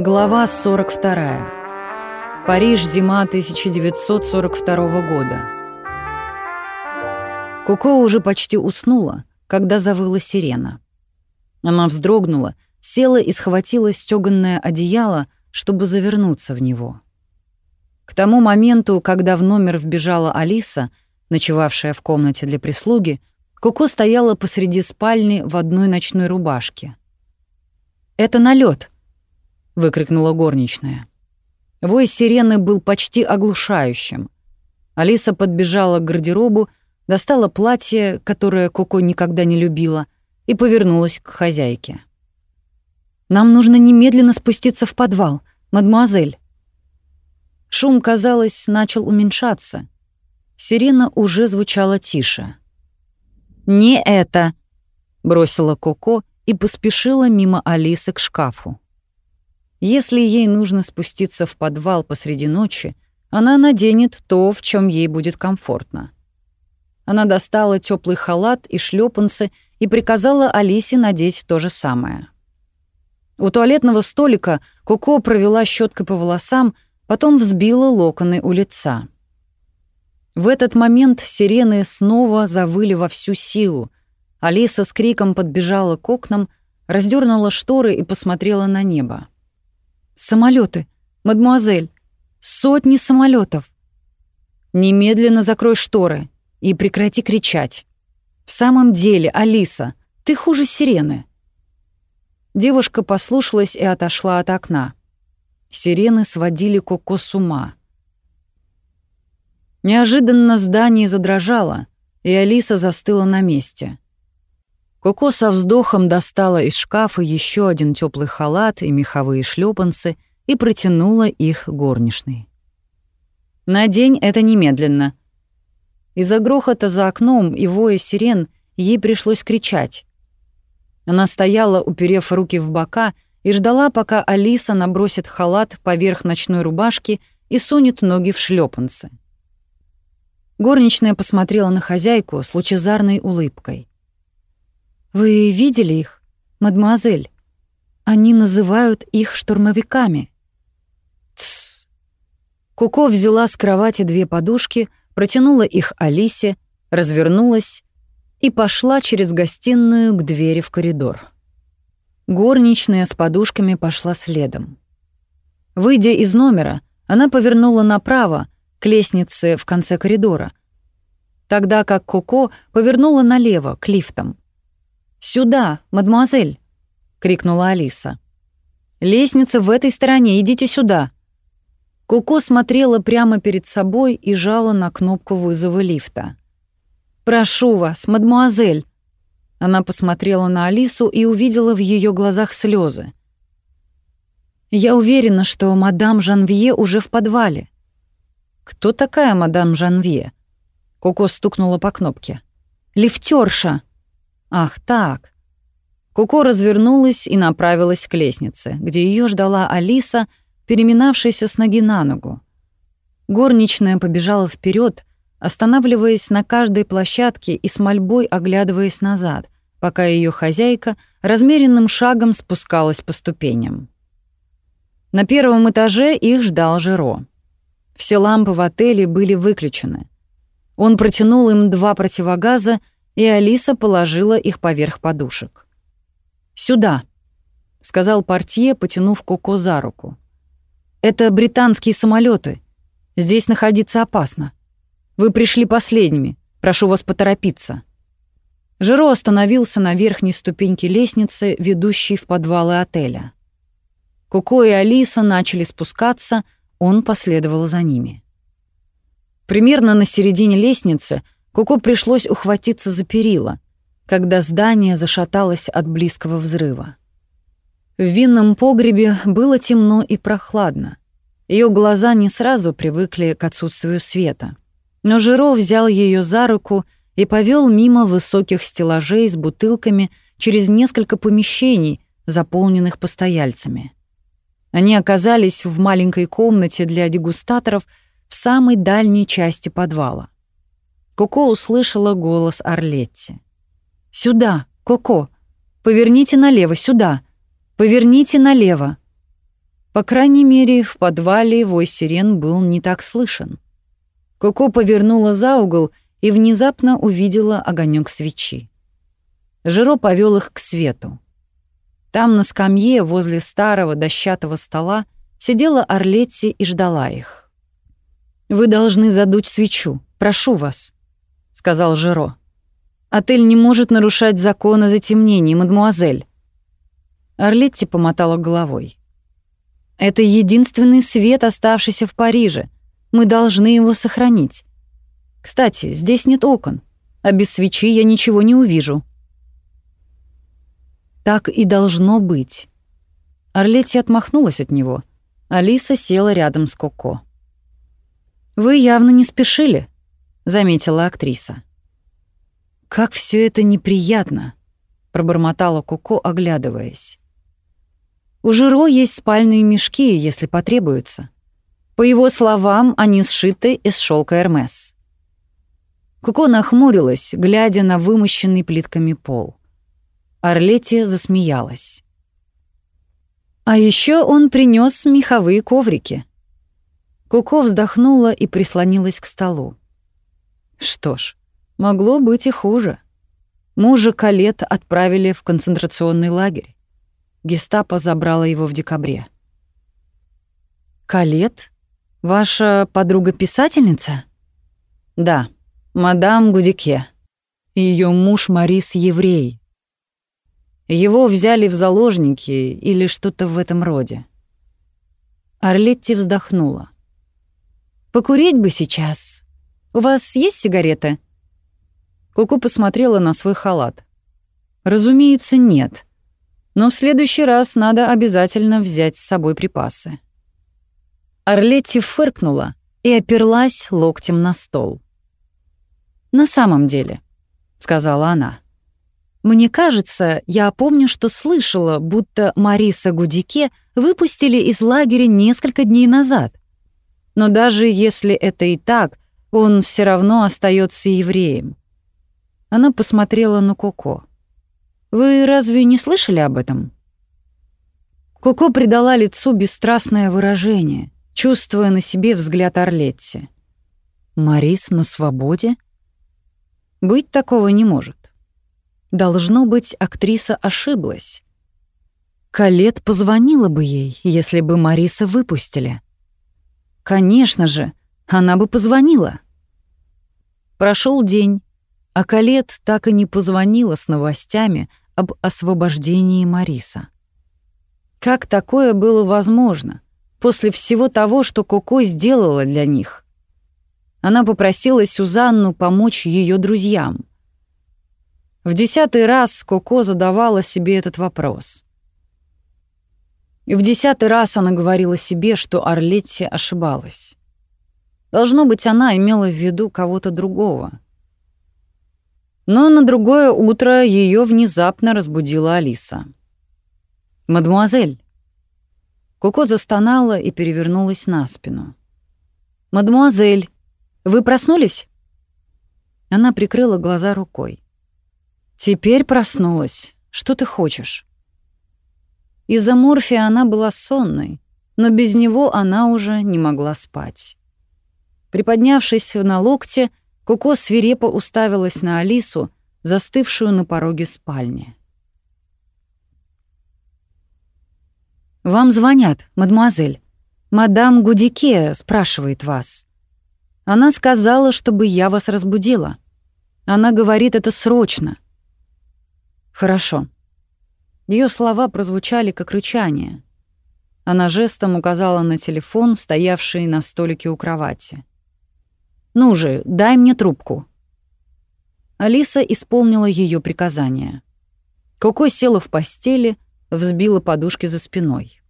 Глава 42. Париж, зима 1942 года. Коко уже почти уснула, когда завыла сирена. Она вздрогнула, села и схватила стёганное одеяло, чтобы завернуться в него. К тому моменту, когда в номер вбежала Алиса, ночевавшая в комнате для прислуги, Коко стояла посреди спальни в одной ночной рубашке. «Это налет, выкрикнула горничная. Вой сирены был почти оглушающим. Алиса подбежала к гардеробу, достала платье, которое Коко никогда не любила, и повернулась к хозяйке. «Нам нужно немедленно спуститься в подвал, мадемуазель». Шум, казалось, начал уменьшаться. Сирена уже звучала тише. «Не это!» — бросила Коко и поспешила мимо Алисы к шкафу. Если ей нужно спуститься в подвал посреди ночи, она наденет то, в чем ей будет комфортно. Она достала теплый халат и шлепанцы и приказала Алисе надеть то же самое. У туалетного столика Коко провела щеткой по волосам, потом взбила локоны у лица. В этот момент сирены снова завыли во всю силу. Алиса с криком подбежала к окнам, раздернула шторы и посмотрела на небо. Самолеты, мадмуазель, сотни самолетов. Немедленно закрой шторы и прекрати кричать. В самом деле, Алиса, ты хуже сирены. Девушка послушалась и отошла от окна. Сирены сводили Коко с ума. Неожиданно здание задрожало, и Алиса застыла на месте. Коко со вздохом достала из шкафа еще один теплый халат и меховые шлепанцы и протянула их горничной. «Надень это немедленно». Из-за грохота за окном и воя сирен ей пришлось кричать. Она стояла, уперев руки в бока, и ждала, пока Алиса набросит халат поверх ночной рубашки и сунет ноги в шлепанцы. Горничная посмотрела на хозяйку с лучезарной улыбкой. «Вы видели их, мадемуазель? Они называют их штурмовиками». «Тссс». Куко взяла с кровати две подушки, протянула их Алисе, развернулась и пошла через гостиную к двери в коридор. Горничная с подушками пошла следом. Выйдя из номера, она повернула направо, к лестнице в конце коридора, тогда как Коко повернула налево, к лифтам. «Сюда, мадемуазель!» — крикнула Алиса. «Лестница в этой стороне, идите сюда!» Коко смотрела прямо перед собой и жала на кнопку вызова лифта. «Прошу вас, мадемуазель!» Она посмотрела на Алису и увидела в ее глазах слезы. «Я уверена, что мадам Жанвье уже в подвале». «Кто такая мадам Жанвье?» Коко стукнула по кнопке. «Лифтерша!» Ах, так. Куко развернулась и направилась к лестнице, где ее ждала Алиса, переминавшаяся с ноги на ногу. Горничная побежала вперед, останавливаясь на каждой площадке и с мольбой оглядываясь назад, пока ее хозяйка размеренным шагом спускалась по ступеням. На первом этаже их ждал Жиро. Все лампы в отеле были выключены. Он протянул им два противогаза и Алиса положила их поверх подушек. «Сюда», — сказал портье, потянув Коко за руку. «Это британские самолеты. Здесь находиться опасно. Вы пришли последними. Прошу вас поторопиться». Жиро остановился на верхней ступеньке лестницы, ведущей в подвалы отеля. Коко и Алиса начали спускаться, он последовал за ними. Примерно на середине лестницы — Куку пришлось ухватиться за перила, когда здание зашаталось от близкого взрыва. В винном погребе было темно и прохладно. Ее глаза не сразу привыкли к отсутствию света. Но Жиро взял ее за руку и повел мимо высоких стеллажей с бутылками через несколько помещений, заполненных постояльцами. Они оказались в маленькой комнате для дегустаторов в самой дальней части подвала. Коко услышала голос Орлетти. «Сюда, Коко! Поверните налево, сюда! Поверните налево!» По крайней мере, в подвале вой сирен был не так слышен. Коко повернула за угол и внезапно увидела огонек свечи. Жиро повел их к свету. Там на скамье возле старого дощатого стола сидела Орлетти и ждала их. «Вы должны задуть свечу, прошу вас», — сказал Жиро. «Отель не может нарушать закон о затемнении, мадмуазель». Орлетти помотала головой. «Это единственный свет, оставшийся в Париже. Мы должны его сохранить. Кстати, здесь нет окон, а без свечи я ничего не увижу». Так и должно быть. Орлетти отмахнулась от него. Алиса села рядом с Коко. «Вы явно не спешили», — заметила актриса. «Как все это неприятно», — пробормотала Коко, оглядываясь. «У Жиро есть спальные мешки, если потребуется. По его словам, они сшиты из шелка Эрмес». Коко нахмурилась, глядя на вымощенный плитками пол. Орлетти засмеялась. А еще он принес меховые коврики. Куко вздохнула и прислонилась к столу. Что ж, могло быть и хуже. Мужа Калет отправили в концентрационный лагерь. Гестапо забрало его в декабре. «Калет? Ваша подруга-писательница?» «Да, мадам Гудике. Ее муж Марис еврей, его взяли в заложники или что-то в этом роде. Орлетти вздохнула. «Покурить бы сейчас. У вас есть сигареты?» Куку посмотрела на свой халат. «Разумеется, нет. Но в следующий раз надо обязательно взять с собой припасы». Орлетти фыркнула и оперлась локтем на стол. «На самом деле», — сказала она, — мне кажется, я помню, что слышала, будто Мариса Гудике выпустили из лагеря несколько дней назад. Но даже если это и так, он все равно остается евреем. Она посмотрела на Коко. «Вы разве не слышали об этом?» Коко придала лицу бесстрастное выражение, чувствуя на себе взгляд Орлетти. «Марис на свободе?» «Быть такого не может. Должно быть, актриса ошиблась. Калет позвонила бы ей, если бы Мариса выпустили. Конечно же, она бы позвонила. Прошел день, а Калет так и не позвонила с новостями об освобождении Мариса. Как такое было возможно после всего того, что Коко сделала для них? Она попросила Сюзанну помочь ее друзьям. В десятый раз Коко задавала себе этот вопрос. В десятый раз она говорила себе, что Орлетти ошибалась. Должно быть, она имела в виду кого-то другого. Но на другое утро ее внезапно разбудила Алиса. «Мадемуазель!» Коко застонала и перевернулась на спину. «Мадемуазель, вы проснулись?» Она прикрыла глаза рукой. Теперь проснулась. Что ты хочешь? Из-за морфия она была сонной, но без него она уже не могла спать. Приподнявшись на локте, Коко свирепо уставилась на Алису, застывшую на пороге спальни. «Вам звонят, мадемуазель. Мадам Гудике спрашивает вас. Она сказала, чтобы я вас разбудила. Она говорит это срочно». «Хорошо». Ее слова прозвучали как рычание. Она жестом указала на телефон, стоявший на столике у кровати. «Ну же, дай мне трубку». Алиса исполнила ее приказание. Коко села в постели, взбила подушки за спиной.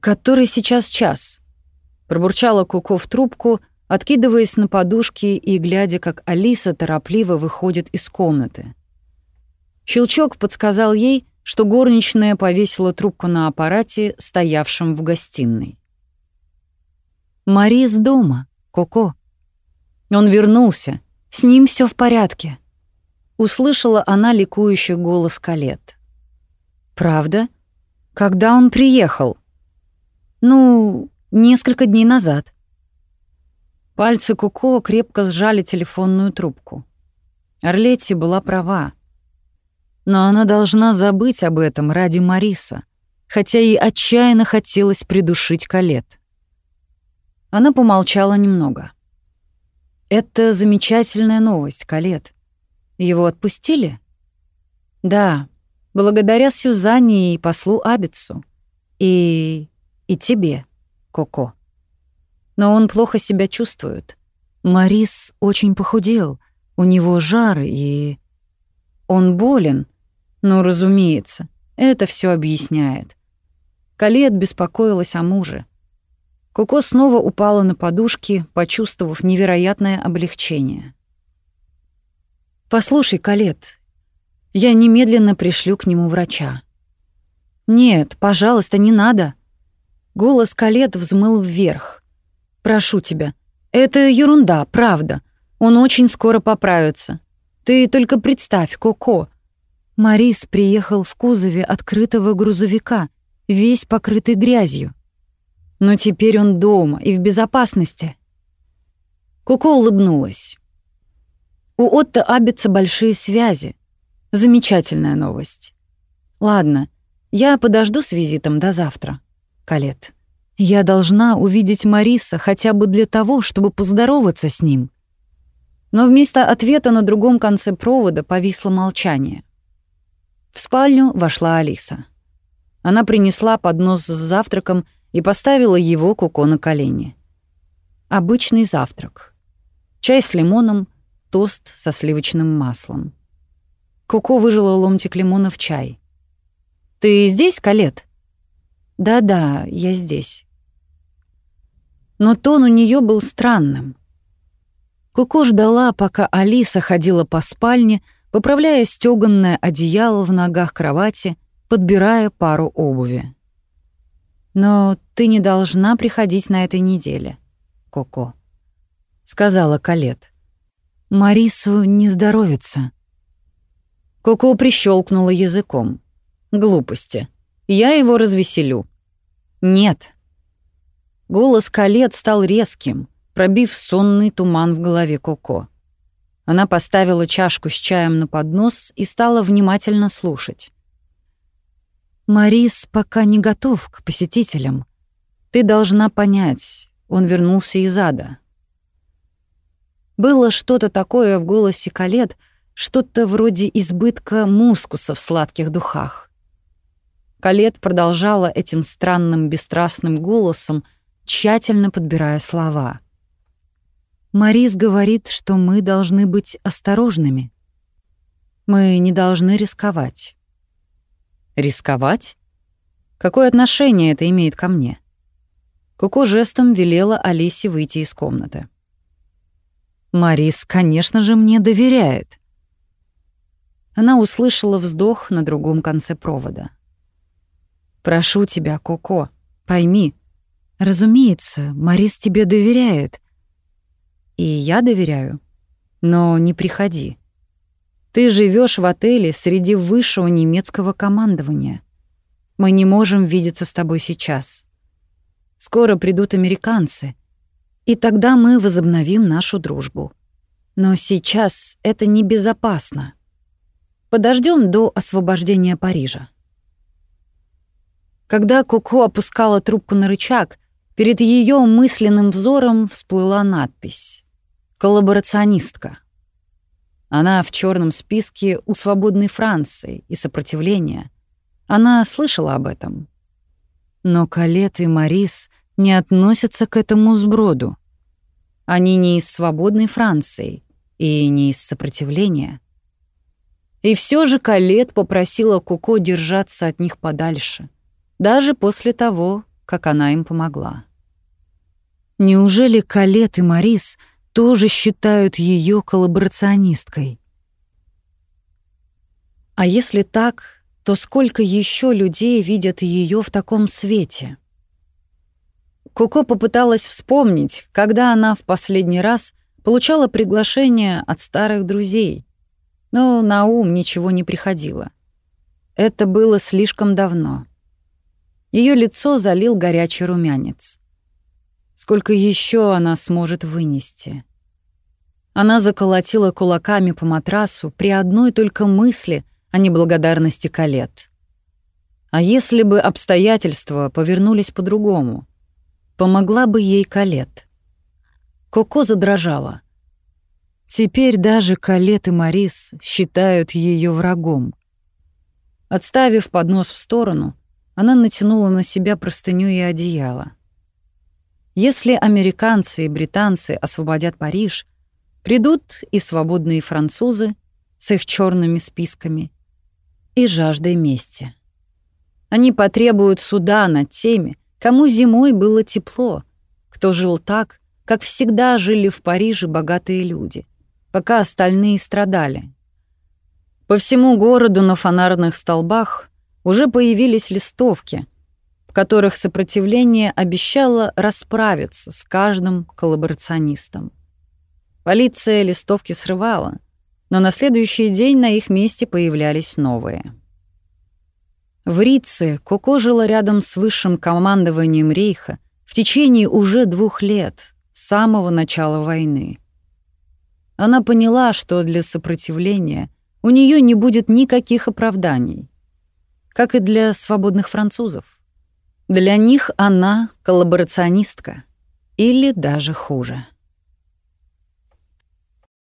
«Который сейчас час?» Пробурчала Коко в трубку, откидываясь на подушки и глядя, как Алиса торопливо выходит из комнаты. Щелчок подсказал ей, что горничная повесила трубку на аппарате, стоявшем в гостиной. «Марис дома, Коко». Он вернулся, с ним все в порядке. Услышала она ликующий голос Калет. «Правда? Когда он приехал? Ну, несколько дней назад. Пальцы Куко крепко сжали телефонную трубку. Орлетти была права. Но она должна забыть об этом ради Мариса, хотя ей отчаянно хотелось придушить Калет. Она помолчала немного. «Это замечательная новость, Калет. Его отпустили?» «Да, благодаря Сюзанне и послу Абицу. И... и тебе, Коко. Но он плохо себя чувствует. Марис очень похудел, у него жар и... Он болен. Ну, разумеется, это все объясняет. Калет беспокоилась о муже. Коко снова упала на подушки, почувствовав невероятное облегчение. «Послушай, Калет, я немедленно пришлю к нему врача». «Нет, пожалуйста, не надо». Голос Калет взмыл вверх. «Прошу тебя. Это ерунда, правда. Он очень скоро поправится. Ты только представь, Коко». Марис приехал в кузове открытого грузовика, весь покрытый грязью. Но теперь он дома и в безопасности. Коко улыбнулась. У Отто Абица большие связи. Замечательная новость. Ладно, я подожду с визитом до завтра, Калет. Я должна увидеть Мариса хотя бы для того, чтобы поздороваться с ним. Но вместо ответа на другом конце провода повисло молчание. В спальню вошла Алиса. Она принесла поднос с завтраком и поставила его Коко на колени. Обычный завтрак. Чай с лимоном, тост со сливочным маслом. Коко выжила ломтик лимона в чай. «Ты здесь, Калет?» «Да-да, я здесь». Но тон у нее был странным. Коко ждала, пока Алиса ходила по спальне, поправляя стёганное одеяло в ногах кровати, подбирая пару обуви. «Но ты не должна приходить на этой неделе, Коко», — сказала Калет. «Марису не здоровится». Коко прищелкнула языком. «Глупости. Я его развеселю». «Нет». Голос Калет стал резким, пробив сонный туман в голове Коко. Она поставила чашку с чаем на поднос и стала внимательно слушать. Марис пока не готов к посетителям. Ты должна понять, он вернулся из ада. Было что-то такое в голосе Калет, что-то вроде избытка мускуса в сладких духах. Калет продолжала этим странным бесстрастным голосом, тщательно подбирая слова. Марис говорит, что мы должны быть осторожными. Мы не должны рисковать. Рисковать? Какое отношение это имеет ко мне? Коко жестом велела Алисе выйти из комнаты. Марис, конечно же, мне доверяет. Она услышала вздох на другом конце провода. Прошу тебя, Коко, пойми. Разумеется, Марис тебе доверяет. И я доверяю. Но не приходи. Ты живешь в отеле среди высшего немецкого командования. Мы не можем видеться с тобой сейчас. Скоро придут американцы, и тогда мы возобновим нашу дружбу. Но сейчас это небезопасно. Подождем до освобождения Парижа. Когда Коко опускала трубку на рычаг, перед ее мысленным взором всплыла надпись «Коллаборационистка». Она в черном списке у свободной Франции и сопротивления. Она слышала об этом. Но Калет и Марис не относятся к этому сброду. Они не из свободной Франции и не из сопротивления. И все же Калет попросила Куко держаться от них подальше, даже после того, как она им помогла. Неужели Калет и Марис — тоже считают ее коллаборационисткой. А если так, то сколько еще людей видят ее в таком свете? Коко попыталась вспомнить, когда она в последний раз получала приглашение от старых друзей, но на ум ничего не приходило. Это было слишком давно. Ее лицо залил горячий румянец. Сколько еще она сможет вынести? Она заколотила кулаками по матрасу при одной только мысли о неблагодарности Калет. А если бы обстоятельства повернулись по-другому? Помогла бы ей Калет. Коко задрожала. Теперь даже Калет и Марис считают ее врагом. Отставив поднос в сторону, она натянула на себя простыню и одеяло. Если американцы и британцы освободят Париж, придут и свободные французы с их черными списками и жаждой мести. Они потребуют суда над теми, кому зимой было тепло, кто жил так, как всегда жили в Париже богатые люди, пока остальные страдали. По всему городу на фонарных столбах уже появились листовки, которых сопротивление обещало расправиться с каждым коллаборационистом. Полиция листовки срывала, но на следующий день на их месте появлялись новые — в Рице Коко жила рядом с высшим командованием Рейха в течение уже двух лет, с самого начала войны. Она поняла, что для сопротивления у нее не будет никаких оправданий, как и для свободных французов. Для них она коллаборационистка или даже хуже.